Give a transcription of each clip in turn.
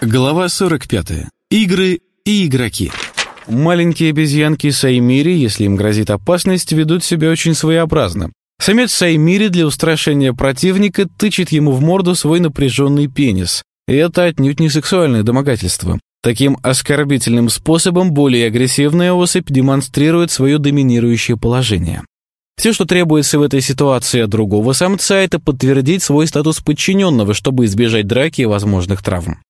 Глава 45. Игры и игроки. Маленькие обезьянки Саймири, если им грозит опасность, ведут себя очень своеобразно. Самец Саймири для устрашения противника тычет ему в морду свой напряженный пенис. И это отнюдь не сексуальное домогательство. Таким оскорбительным способом более агрессивная особь демонстрирует свое доминирующее положение. Все, что требуется в этой ситуации от другого самца, это подтвердить свой статус подчиненного, чтобы избежать драки и возможных травм.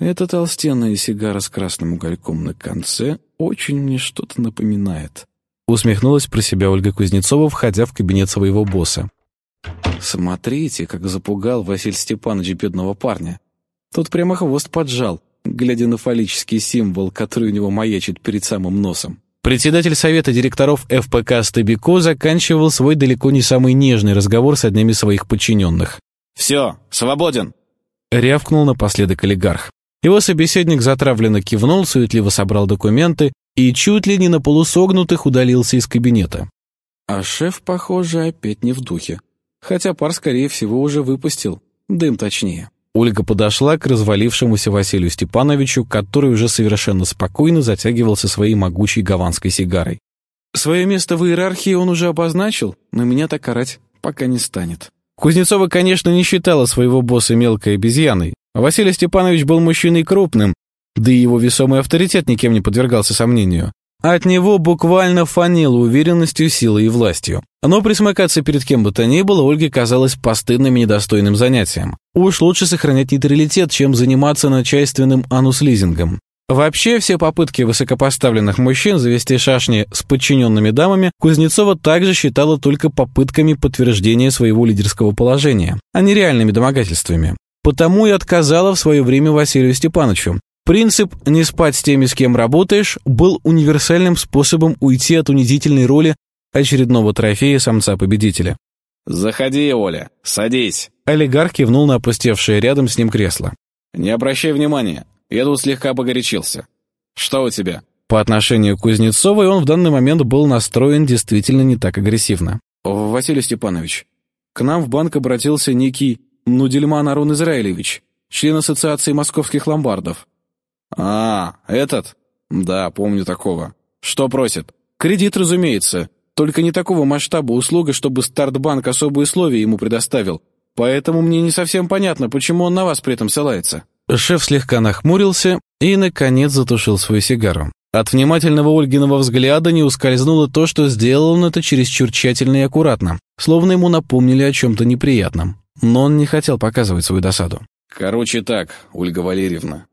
Эта толстенная сигара с красным угольком на конце очень мне что-то напоминает. Усмехнулась про себя Ольга Кузнецова, входя в кабинет своего босса. Смотрите, как запугал Василий Степанович бедного парня. Тот прямо хвост поджал, глядя на фаллический символ, который у него маячит перед самым носом. Председатель совета директоров ФПК Стабико заканчивал свой далеко не самый нежный разговор с одним из своих подчиненных. «Все, свободен!» — рявкнул напоследок олигарх. Его собеседник затравленно кивнул, суетливо собрал документы и чуть ли не на полусогнутых удалился из кабинета. А шеф, похоже, опять не в духе. Хотя пар, скорее всего, уже выпустил. Дым точнее. Ольга подошла к развалившемуся Василию Степановичу, который уже совершенно спокойно затягивался своей могучей гаванской сигарой. Свое место в иерархии он уже обозначил, но меня так карать пока не станет. Кузнецова, конечно, не считала своего босса мелкой обезьяной, Василий Степанович был мужчиной крупным, да и его весомый авторитет никем не подвергался сомнению. От него буквально фанило уверенностью, силой и властью. Но присмыкаться перед кем бы то ни было Ольге казалось постыдным и недостойным занятием. Уж лучше сохранять нейтралитет, чем заниматься начальственным анус-лизингом. Вообще, все попытки высокопоставленных мужчин завести шашни с подчиненными дамами Кузнецова также считала только попытками подтверждения своего лидерского положения, а не реальными домогательствами. Потому и отказала в свое время Василию Степановичу. Принцип «не спать с теми, с кем работаешь» был универсальным способом уйти от унизительной роли очередного трофея самца-победителя. «Заходи, Оля, садись». Олигарх кивнул на опустевшее рядом с ним кресло. «Не обращай внимания, я тут слегка погорячился. Что у тебя?» По отношению к Кузнецовой он в данный момент был настроен действительно не так агрессивно. «Василий Степанович, к нам в банк обратился некий Нудельман Арун Израилевич, член Ассоциации московских ломбардов». «А, этот? Да, помню такого. Что просит?» «Кредит, разумеется. Только не такого масштаба услуга, чтобы Стартбанк особые условия ему предоставил. Поэтому мне не совсем понятно, почему он на вас при этом ссылается». Шеф слегка нахмурился и, наконец, затушил свою сигару. От внимательного Ольгиного взгляда не ускользнуло то, что сделал он это чересчур тщательно и аккуратно, словно ему напомнили о чем-то неприятном но он не хотел показывать свою досаду. «Короче так, Ольга Валерьевна,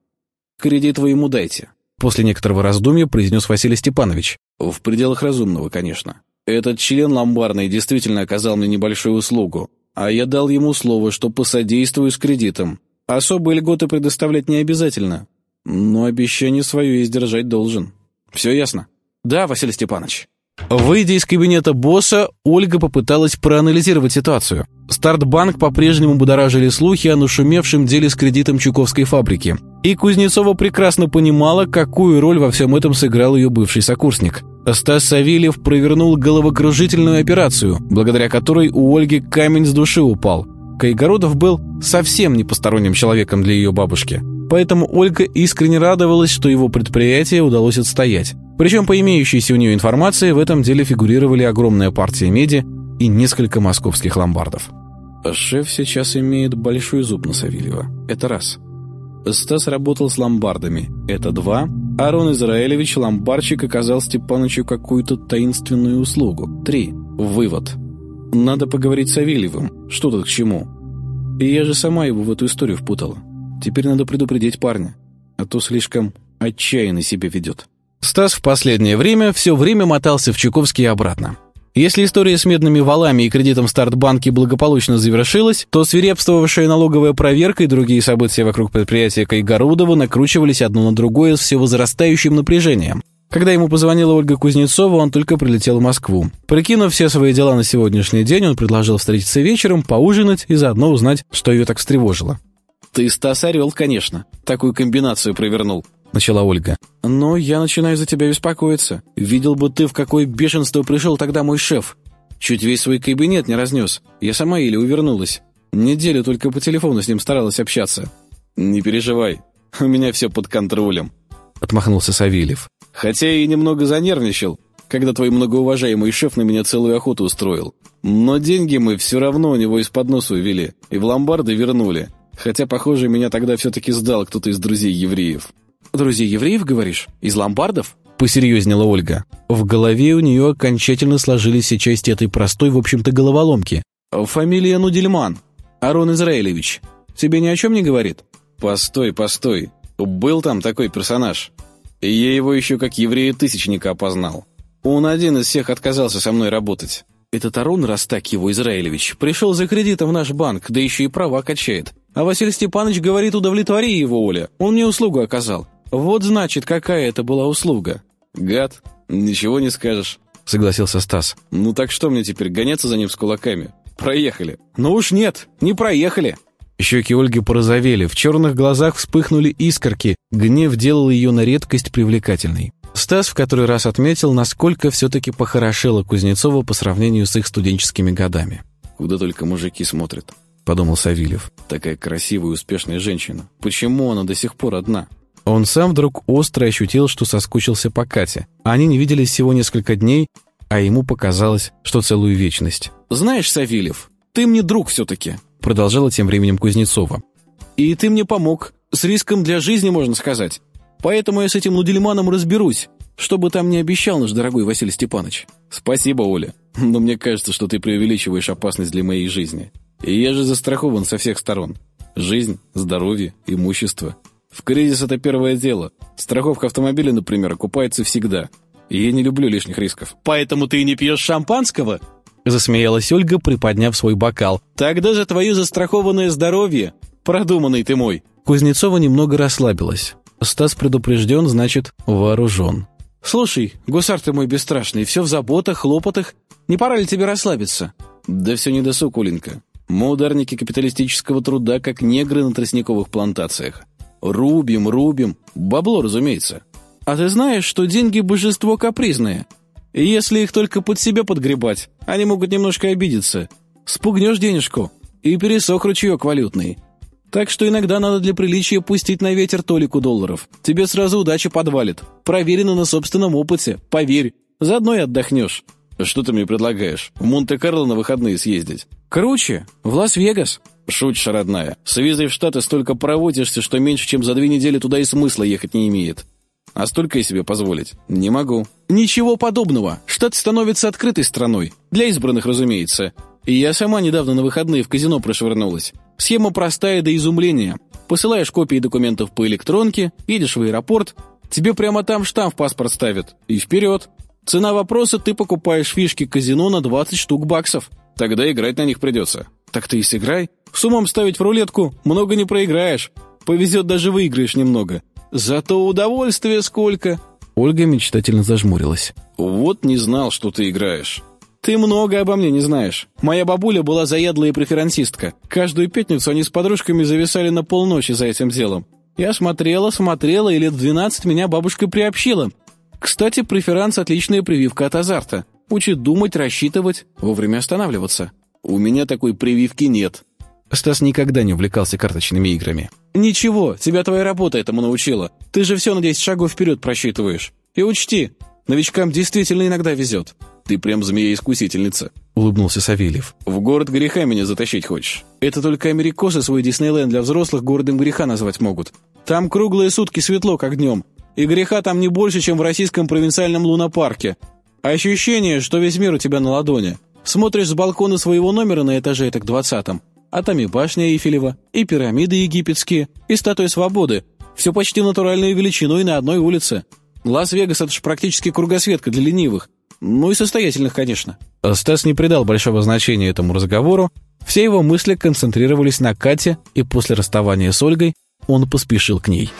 кредит вы ему дайте», после некоторого раздумья произнес Василий Степанович. «В пределах разумного, конечно. Этот член ломбарный действительно оказал мне небольшую услугу, а я дал ему слово, что посодействую с кредитом. Особые льготы предоставлять не обязательно, но обещание свое издержать должен. Все ясно?» «Да, Василий Степанович». Выйдя из кабинета босса, Ольга попыталась проанализировать ситуацию. Стартбанк по-прежнему будоражили слухи о нашумевшем деле с кредитом Чуковской фабрики. И Кузнецова прекрасно понимала, какую роль во всем этом сыграл ее бывший сокурсник. Стас Савельев провернул головокружительную операцию, благодаря которой у Ольги камень с души упал. Кайгородов был совсем не посторонним человеком для ее бабушки. Поэтому Ольга искренне радовалась, что его предприятие удалось отстоять. Причем по имеющейся у нее информации в этом деле фигурировали огромная партия меди и несколько московских ломбардов. Шеф сейчас имеет большой зуб на Савельева. Это раз. Стас работал с ломбардами. Это два. Арон Израилевич, ломбарчик, оказал Степанычу какую-то таинственную услугу. Три. Вывод. Надо поговорить с Савельевым. Что тут к чему? И я же сама его в эту историю впутала. Теперь надо предупредить парня, а то слишком отчаянно себя ведет. Стас в последнее время все время мотался в Чуковский и обратно. Если история с медными валами и кредитом Стартбанки благополучно завершилась, то свирепствовавшая налоговая проверка и другие события вокруг предприятия Кайгородова накручивались одно на другое с все возрастающим напряжением. Когда ему позвонила Ольга Кузнецова, он только прилетел в Москву. Прикинув все свои дела на сегодняшний день, он предложил встретиться вечером, поужинать и заодно узнать, что ее так встревожило. «Ты, Стас, орел, конечно. Такую комбинацию провернул», — начала Ольга. «Но я начинаю за тебя беспокоиться. Видел бы ты, в какое бешенство пришел тогда мой шеф. Чуть весь свой кабинет не разнес. Я сама еле увернулась. Неделю только по телефону с ним старалась общаться». «Не переживай. У меня все под контролем», — отмахнулся Савельев. «Хотя и немного занервничал, когда твой многоуважаемый шеф на меня целую охоту устроил. Но деньги мы все равно у него из-под носа увели и в ломбарды вернули. Хотя, похоже, меня тогда все-таки сдал кто-то из друзей евреев». «Друзей евреев, говоришь? Из ломбардов?» — посерьезнела Ольга. В голове у нее окончательно сложились все части этой простой, в общем-то, головоломки. «Фамилия Нудельман. Арон Израилевич. Тебе ни о чем не говорит?» «Постой, постой. Был там такой персонаж. Я его еще как еврея-тысячника опознал. Он один из всех отказался со мной работать». «Этот Арон, раз так его, Израилевич, пришел за кредитом в наш банк, да еще и права качает. А Василий Степанович говорит, удовлетвори его, Оля. Он мне услугу оказал. Вот значит, какая это была услуга». «Гад, ничего не скажешь», — согласился Стас. «Ну так что мне теперь, гоняться за ним с кулаками? Проехали». «Ну уж нет, не проехали». Щеки Ольги порозовели, в черных глазах вспыхнули искорки, гнев делал ее на редкость привлекательной. Стас в который раз отметил, насколько все-таки похорошела Кузнецова по сравнению с их студенческими годами. «Куда только мужики смотрят», — подумал Савельев. «Такая красивая и успешная женщина. Почему она до сих пор одна?» Он сам вдруг остро ощутил, что соскучился по Кате. Они не виделись всего несколько дней, а ему показалось, что целую вечность. «Знаешь, Савельев, ты мне друг все-таки», — продолжала тем временем Кузнецова. «И ты мне помог. С риском для жизни, можно сказать. Поэтому я с этим Нудельманом разберусь, что бы там ни обещал наш дорогой Василий Степанович». «Спасибо, Оля. Но мне кажется, что ты преувеличиваешь опасность для моей жизни. И я же застрахован со всех сторон. Жизнь, здоровье, имущество. В кризис это первое дело. Страховка автомобиля, например, окупается всегда. И я не люблю лишних рисков. Поэтому ты не пьешь шампанского? Засмеялась Ольга, приподняв свой бокал. Тогда же твое застрахованное здоровье. Продуманный ты мой. Кузнецова немного расслабилась. Стас предупрежден, значит, вооружен. «Слушай, гусар ты мой бесстрашный, все в заботах, хлопотах. Не пора ли тебе расслабиться?» «Да все не досуг, Оленька. Мы ударники капиталистического труда, как негры на тростниковых плантациях. Рубим, рубим. Бабло, разумеется. А ты знаешь, что деньги – божество капризное? И если их только под себя подгребать, они могут немножко обидеться. Спугнешь денежку, и пересох ручеек валютный. Так что иногда надо для приличия пустить на ветер толику долларов. Тебе сразу удача подвалит. Проверено на собственном опыте, поверь. Заодно и отдохнешь. Что ты мне предлагаешь? В Монте-Карло на выходные съездить? Круче, в Лас-Вегас. Шутишь, родная. С визой в Штаты столько проводишься, что меньше, чем за две недели туда и смысла ехать не имеет. А столько я себе позволить не могу. Ничего подобного. Штат становится открытой страной. Для избранных, разумеется. И я сама недавно на выходные в казино прошвырнулась. Схема простая до изумления. Посылаешь копии документов по электронке, едешь в аэропорт, тебе прямо там штамп в паспорт ставят. И вперед. Цена вопроса, ты покупаешь фишки казино на 20 штук баксов. Тогда играть на них придется. Так ты и сыграй. С умом ставить в рулетку много не проиграешь. Повезет, даже выиграешь немного. Зато удовольствия сколько!» Ольга мечтательно зажмурилась. «Вот не знал, что ты играешь». «Ты много обо мне не знаешь. Моя бабуля была заядлая преферансистка. Каждую пятницу они с подружками зависали на полночи за этим делом. Я смотрела, смотрела, и лет в двенадцать меня бабушка приобщила. Кстати, преферанс — отличная прививка от азарта. Учит думать, рассчитывать, вовремя останавливаться. У меня такой прививки нет. Стас никогда не увлекался карточными играми. «Ничего, тебя твоя работа этому научила. Ты же все на 10 шагов вперед просчитываешь. И учти, новичкам действительно иногда везет». «Ты прям змея-искусительница», — улыбнулся Савельев. «В город греха меня затащить хочешь?» «Это только америкосы свой Диснейленд для взрослых городом греха назвать могут. Там круглые сутки светло, как днем. И греха там не больше, чем в российском провинциальном лунопарке. Ощущение, что весь мир у тебя на ладони. Смотришь с балкона своего номера на этаже так двадцатом, а там и башня Эйфелева, и пирамиды египетские, и статуя свободы. Все почти натуральной величиной на одной улице. Лас-Вегас — это же практически кругосветка для ленивых. Ну и состоятельных, конечно. Стас не придал большого значения этому разговору. Все его мысли концентрировались на Кате, и после расставания с Ольгой он поспешил к ней.